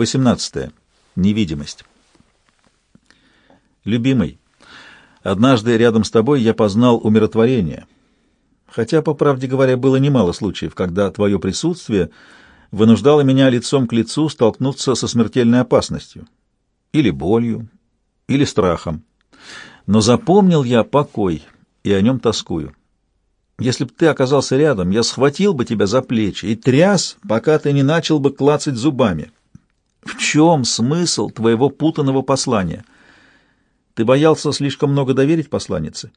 18. Невидимость. Любимый, однажды рядом с тобой я познал умиротворение. Хотя, по правде говоря, было немало случаев, когда твое присутствие вынуждало меня лицом к лицу столкнуться со смертельной опасностью. Или болью, или страхом. Но запомнил я покой и о нем тоскую. Если бы ты оказался рядом, я схватил бы тебя за плечи и тряс, пока ты не начал бы клацать зубами. В чем смысл твоего путанного послания? Ты боялся слишком много доверить посланнице?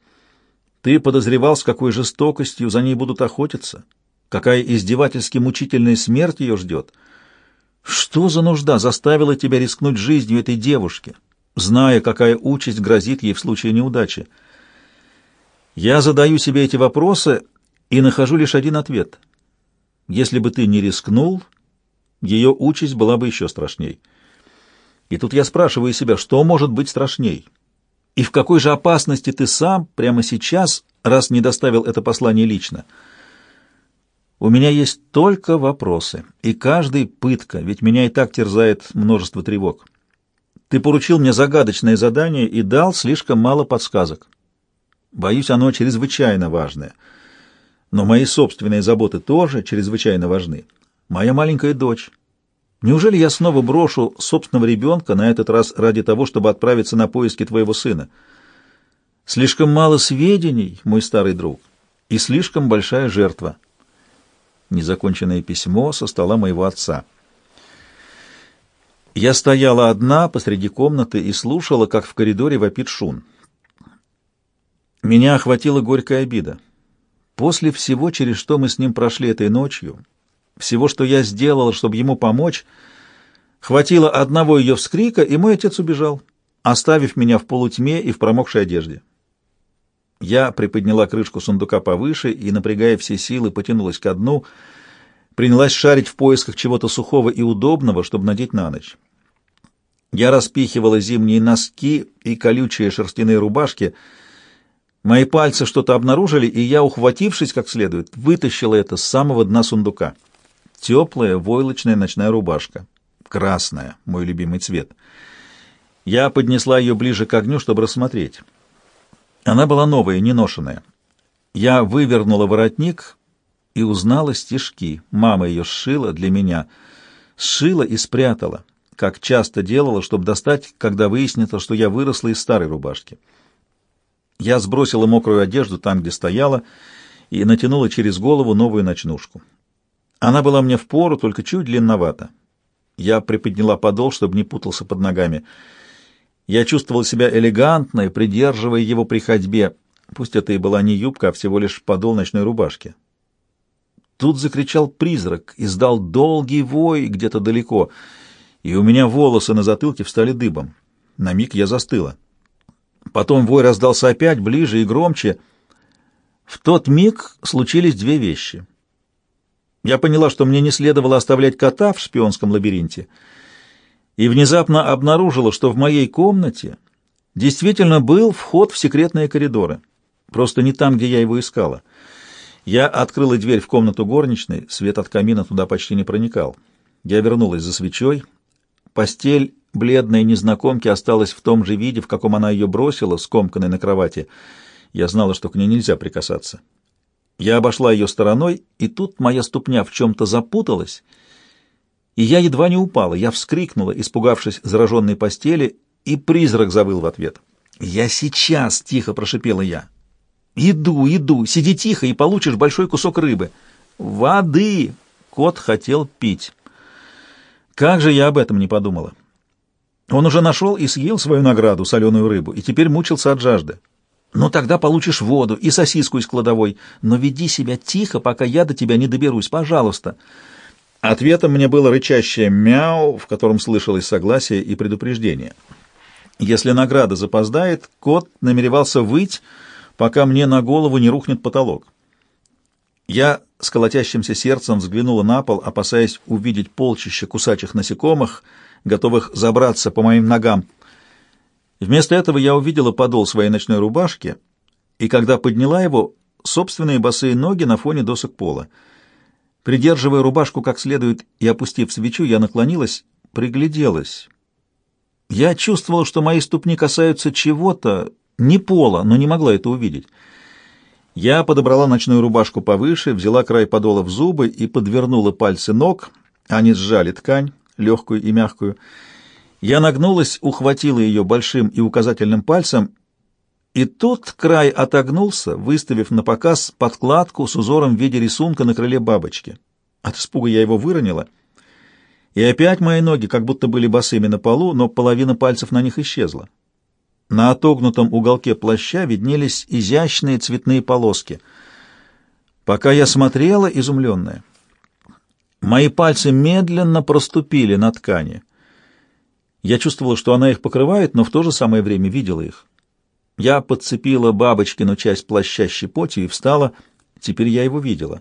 Ты подозревал, с какой жестокостью за ней будут охотиться? Какая издевательски мучительная смерть ее ждет? Что за нужда заставила тебя рискнуть жизнью этой девушки, зная, какая участь грозит ей в случае неудачи? Я задаю себе эти вопросы и нахожу лишь один ответ. Если бы ты не рискнул, ее участь была бы еще страшней. И тут я спрашиваю себя, что может быть страшней? И в какой же опасности ты сам прямо сейчас, раз не доставил это послание лично? У меня есть только вопросы, и каждый пытка, ведь меня и так терзает множество тревог. Ты поручил мне загадочное задание и дал слишком мало подсказок. Боюсь, оно чрезвычайно важное. Но мои собственные заботы тоже чрезвычайно важны. Моя маленькая дочь. Неужели я снова брошу собственного ребенка, на этот раз ради того, чтобы отправиться на поиски твоего сына? Слишком мало сведений, мой старый друг, и слишком большая жертва. Незаконченное письмо со стола моего отца. Я стояла одна посреди комнаты и слушала, как в коридоре вопит шун. Меня охватила горькая обида. После всего, через что мы с ним прошли этой ночью, всего, что я сделала, чтобы ему помочь, хватило одного ее вскрика, и мой отец убежал, оставив меня в полутьме и в промокшей одежде. Я приподняла крышку сундука повыше и, напрягая все силы, потянулась ко дну, принялась шарить в поисках чего-то сухого и удобного, чтобы надеть на ночь. Я распихивала зимние носки и колючие шерстяные рубашки — Мои пальцы что-то обнаружили, и я, ухватившись как следует, вытащила это с самого дна сундука. Теплая войлочная ночная рубашка. Красная, мой любимый цвет. Я поднесла ее ближе к огню, чтобы рассмотреть. Она была новая, не ношенная. Я вывернула воротник и узнала стежки. Мама ее сшила для меня. Сшила и спрятала, как часто делала, чтобы достать, когда выяснится, что я выросла из старой рубашки. Я сбросила мокрую одежду там, где стояла, и натянула через голову новую ночнушку. Она была мне в пору, только чуть длинновата. Я приподняла подол, чтобы не путался под ногами. Я чувствовал себя элегантно, придерживая его при ходьбе. Пусть это и была не юбка, а всего лишь подол ночной рубашки. Тут закричал призрак, издал долгий вой где-то далеко, и у меня волосы на затылке встали дыбом. На миг я застыла. Потом вой раздался опять, ближе и громче. В тот миг случились две вещи. Я поняла, что мне не следовало оставлять кота в шпионском лабиринте, и внезапно обнаружила, что в моей комнате действительно был вход в секретные коридоры, просто не там, где я его искала. Я открыла дверь в комнату горничной, свет от камина туда почти не проникал. Я вернулась за свечой. Постель бледной незнакомки осталась в том же виде, в каком она ее бросила, скомканной на кровати. Я знала, что к ней нельзя прикасаться. Я обошла ее стороной, и тут моя ступня в чем-то запуталась, и я едва не упала. Я вскрикнула, испугавшись зараженной постели, и призрак завыл в ответ. «Я сейчас!» — тихо прошипела я. «Иду, иду! Сиди тихо, и получишь большой кусок рыбы!» «Воды!» — кот хотел пить. Как же я об этом не подумала! Он уже нашел и съел свою награду, соленую рыбу, и теперь мучился от жажды. Ну тогда получишь воду и сосиску из кладовой, но веди себя тихо, пока я до тебя не доберусь, пожалуйста. Ответом мне было рычащее мяу, в котором слышалось согласие и предупреждение. Если награда запоздает, кот намеревался выть, пока мне на голову не рухнет потолок. Я с колотящимся сердцем взглянула на пол, опасаясь увидеть полчища кусачих насекомых — готовых забраться по моим ногам. Вместо этого я увидела подол своей ночной рубашки, и когда подняла его, собственные босые ноги на фоне досок пола. Придерживая рубашку как следует и опустив свечу, я наклонилась, пригляделась. Я чувствовала, что мои ступни касаются чего-то, не пола, но не могла это увидеть. Я подобрала ночную рубашку повыше, взяла край подола в зубы и подвернула пальцы ног. Они сжали ткань, легкую и мягкую. Я нагнулась, ухватила ее большим и указательным пальцем, и тут край отогнулся, выставив на показ подкладку с узором в виде рисунка на крыле бабочки. От испуга я его выронила, и опять мои ноги как будто были босыми на полу, но половина пальцев на них исчезла. На отогнутом уголке плаща виднелись изящные цветные полоски. Пока я смотрела, изумленная, мои пальцы медленно проступили на ткани. Я чувствовала, что она их покрывает, но в то же самое время видела их. Я подцепила бабочкину часть плаща щепотью и встала. Теперь я его видела.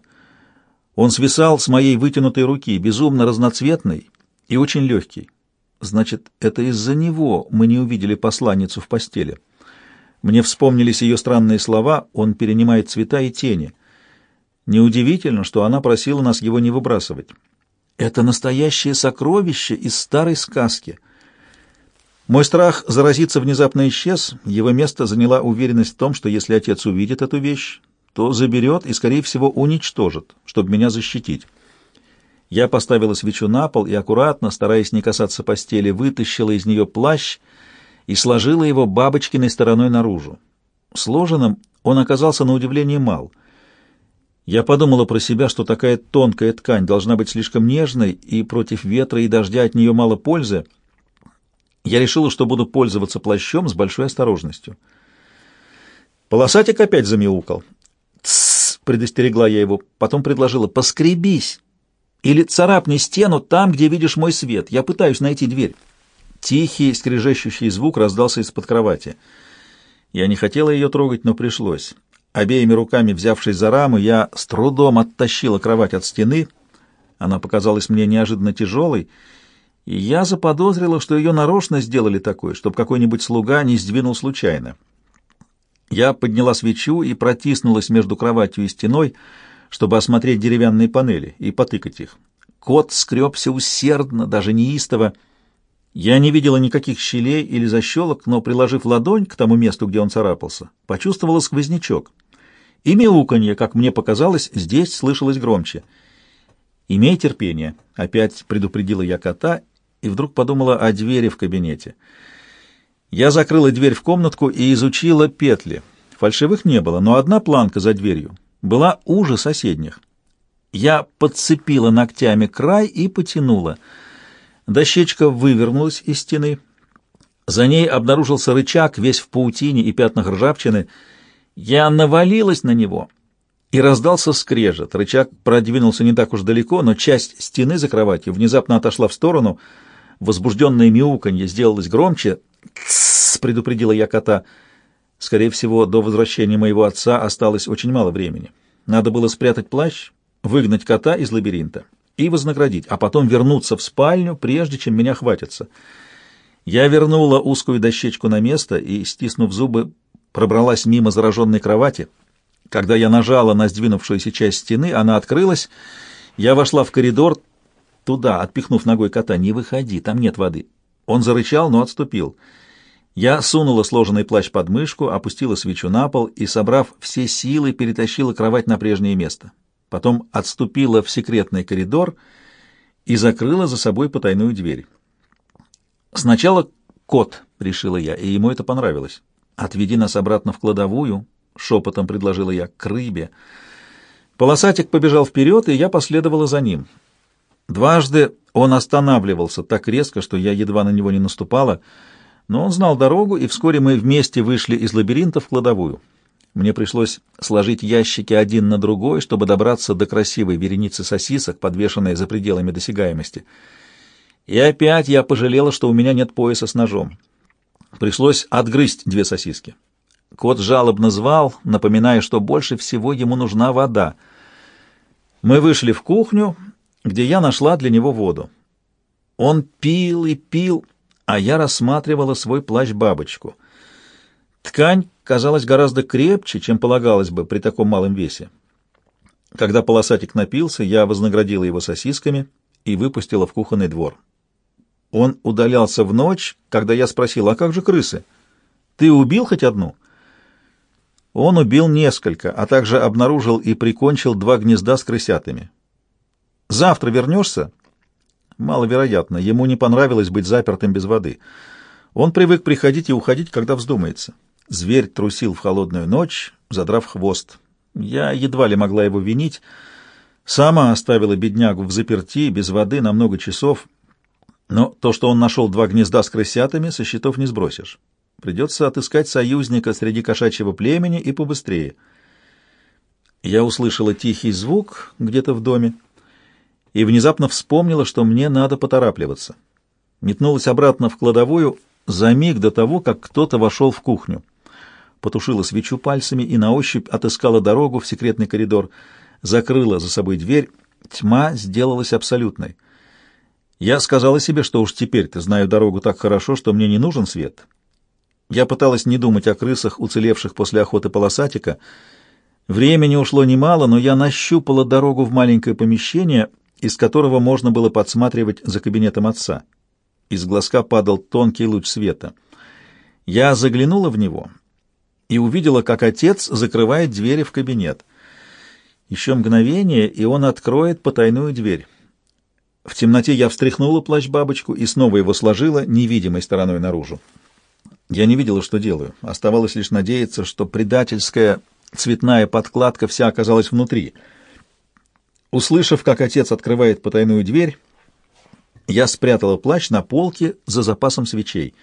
Он свисал с моей вытянутой руки, безумно разноцветный и очень легкий. Значит, это из-за него мы не увидели посланницу в постели. Мне вспомнились ее странные слова «он перенимает цвета и тени». Неудивительно, что она просила нас его не выбрасывать. Это настоящее сокровище из старой сказки. Мой страх заразиться внезапно исчез, его место заняла уверенность в том, что если отец увидит эту вещь, то заберет и, скорее всего, уничтожит, чтобы меня защитить. Я поставила свечу на пол и аккуратно, стараясь не касаться постели, вытащила из нее плащ и сложила его бабочкиной стороной наружу. Сложенным он оказался на удивление мал. Я подумала про себя, что такая тонкая ткань должна быть слишком нежной, и против ветра и дождя от нее мало пользы. Я решила, что буду пользоваться плащом с большой осторожностью. Полосатик опять замяукал. «Тссс!» — предостерегла я его, потом предложила «поскребись!» Или царапни стену там, где видишь мой свет. Я пытаюсь найти дверь. Тихий, скрежещущий звук раздался из-под кровати. Я не хотела ее трогать, но пришлось. Обеими руками, взявшись за раму, я с трудом оттащила кровать от стены. Она показалась мне неожиданно тяжелой, и я заподозрила, что ее нарочно сделали такой, чтобы какой-нибудь слуга не сдвинул случайно. Я подняла свечу и протиснулась между кроватью и стеной, чтобы осмотреть деревянные панели и потыкать их. Кот скребся усердно, даже неистово. Я не видела никаких щелей или защелок, но, приложив ладонь к тому месту, где он царапался, почувствовала сквознячок. И мяуканье, как мне показалось, здесь слышалось громче. «Имей терпение», — опять предупредила я кота, и вдруг подумала о двери в кабинете. Я закрыла дверь в комнатку и изучила петли. Фальшивых не было, но одна планка за дверью была уже соседних. Я подцепила ногтями край и потянула. Дощечка вывернулась из стены. За ней обнаружился рычаг, весь в паутине и пятнах ржавчины. Я навалилась на него, и раздался скрежет. Рычаг продвинулся не так уж далеко, но часть стены за кроватью внезапно отошла в сторону. Возбужденное мяуканье сделалось громче. «Тссс!» — предупредила я кота — Скорее всего, до возвращения моего отца осталось очень мало времени. Надо было спрятать плащ, выгнать кота из лабиринта и вознаградить, а потом вернуться в спальню, прежде чем меня хватится. Я вернула узкую дощечку на место и, стиснув зубы, пробралась мимо зараженной кровати. Когда я нажала на сдвинувшуюся часть стены, она открылась. Я вошла в коридор, туда, отпихнув ногой кота. «Не выходи, там нет воды». Он зарычал, но отступил. Я сунула сложенный плащ под мышку, опустила свечу на пол и, собрав все силы, перетащила кровать на прежнее место. Потом отступила в секретный коридор и закрыла за собой потайную дверь. Сначала кот, решила я, и ему это понравилось. Отведи нас обратно в кладовую, шепотом предложила я, к рыбе. Полосатик побежал вперед, и я последовала за ним. Дважды он останавливался так резко, что я едва на него не наступала — но он знал дорогу, и вскоре мы вместе вышли из лабиринта в кладовую. Мне пришлось сложить ящики один на другой, чтобы добраться до красивой вереницы сосисок, подвешенной за пределами досягаемости. И опять я пожалела, что у меня нет пояса с ножом. Пришлось отгрызть две сосиски. Кот жалобно звал, напоминая, что больше всего ему нужна вода. Мы вышли в кухню, где я нашла для него воду. Он пил и пил, а я рассматривала свой плащ-бабочку. Ткань казалась гораздо крепче, чем полагалось бы при таком малом весе. Когда полосатик напился, я вознаградила его сосисками и выпустила в кухонный двор. Он удалялся в ночь, когда я спросил, а как же крысы? Ты убил хоть одну? Он убил несколько, а также обнаружил и прикончил два гнезда с крысятами. Завтра вернешься? Маловероятно. Ему не понравилось быть запертым без воды. Он привык приходить и уходить, когда вздумается. Зверь трусил в холодную ночь, задрав хвост. Я едва ли могла его винить. Сама оставила беднягу в заперти, без воды, на много часов. Но то, что он нашел два гнезда с крысятами, со счетов не сбросишь. Придется отыскать союзника среди кошачьего племени и побыстрее. Я услышала тихий звук где-то в доме и внезапно вспомнила, что мне надо поторапливаться. Метнулась обратно в кладовую за миг до того, как кто-то вошел в кухню. Потушила свечу пальцами и на ощупь отыскала дорогу в секретный коридор, закрыла за собой дверь. Тьма сделалась абсолютной. Я сказала себе, что уж теперь-то знаю дорогу так хорошо, что мне не нужен свет, я пыталась не думать о крысах, уцелевших после охоты полосатика. Времени ушло немало, но я нащупала дорогу в маленькое помещение, из которого можно было подсматривать за кабинетом отца. Из глазка падал тонкий луч света. Я заглянула в него и увидела, как отец закрывает двери в кабинет. Еще мгновение, и он откроет потайную дверь. В темноте я встряхнула плащ-бабочку и снова его сложила невидимой стороной наружу. Я не видела, что делаю. Оставалось лишь надеяться, что предательская цветная подкладка вся оказалась внутри. Услышав, как отец открывает потайную дверь, я спрятала плащ на полке за запасом свечей.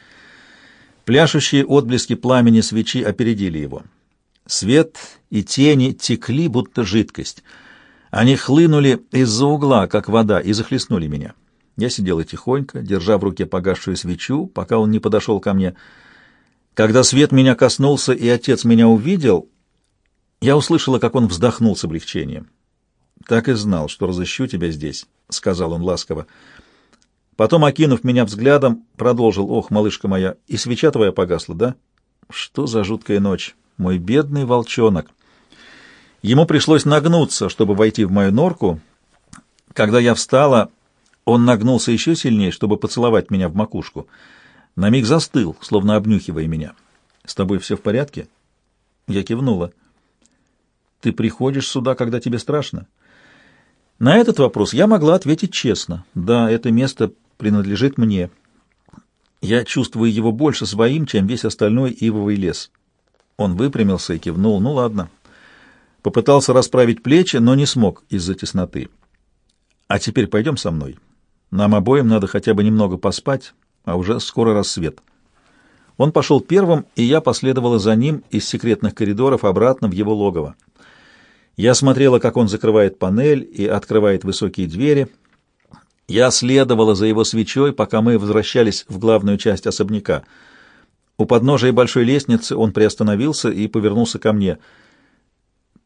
Пляшущие отблески пламени свечи опередили его. Свет и тени текли, будто жидкость. Они хлынули из-за угла, как вода, и захлестнули меня. Я сидела тихонько, держа в руке погасшую свечу, пока он не подошел ко мне — когда свет меня коснулся и отец меня увидел, я услышала, как он вздохнул с облегчением. «Так и знал, что разыщу тебя здесь», — сказал он ласково. Потом, окинув меня взглядом, продолжил, «Ох, малышка моя, и свеча твоя погасла, да? Что за жуткая ночь, мой бедный волчонок!» Ему пришлось нагнуться, чтобы войти в мою норку. Когда я встала, он нагнулся еще сильнее, чтобы поцеловать меня в макушку — на миг застыл, словно обнюхивая меня. «С тобой все в порядке?» Я кивнула. «Ты приходишь сюда, когда тебе страшно?» На этот вопрос я могла ответить честно. «Да, это место принадлежит мне. Я чувствую его больше своим, чем весь остальной ивовый лес». Он выпрямился и кивнул. «Ну ладно». Попытался расправить плечи, но не смог из-за тесноты. «А теперь пойдем со мной. Нам обоим надо хотя бы немного поспать, а уже скоро рассвет. Он пошел первым, и я последовала за ним из секретных коридоров обратно в его логово. Я смотрела, как он закрывает панель и открывает высокие двери. Я следовала за его свечой, пока мы возвращались в главную часть особняка. У подножия большой лестницы он приостановился и повернулся ко мне.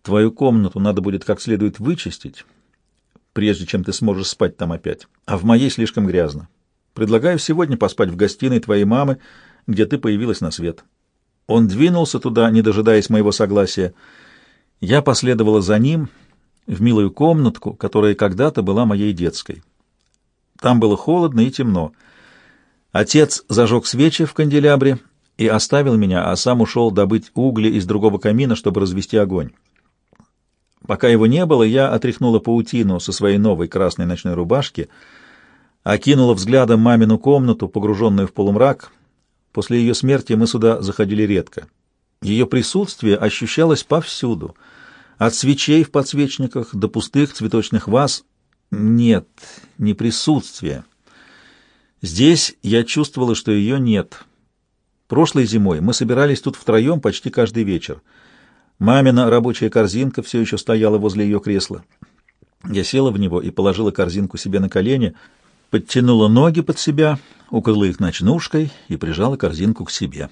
«Твою комнату надо будет как следует вычистить, прежде чем ты сможешь спать там опять, а в моей слишком грязно. Предлагаю сегодня поспать в гостиной твоей мамы, где ты появилась на свет». Он двинулся туда, не дожидаясь моего согласия. Я последовала за ним в милую комнатку, которая когда-то была моей детской. Там было холодно и темно. Отец зажег свечи в канделябре и оставил меня, а сам ушел добыть угли из другого камина, чтобы развести огонь. Пока его не было, я отряхнула паутину со своей новой красной ночной рубашки — окинула взглядом мамину комнату, погруженную в полумрак. После ее смерти мы сюда заходили редко. Ее присутствие ощущалось повсюду, от свечей в подсвечниках до пустых цветочных ваз. Нет, не присутствие. Здесь я чувствовала, что ее нет. Прошлой зимой мы собирались тут втроем почти каждый вечер. Мамина рабочая корзинка все еще стояла возле ее кресла. Я села в него и положила корзинку себе на колени — подтянула ноги под себя, укрыла их ночнушкой и прижала корзинку к себе.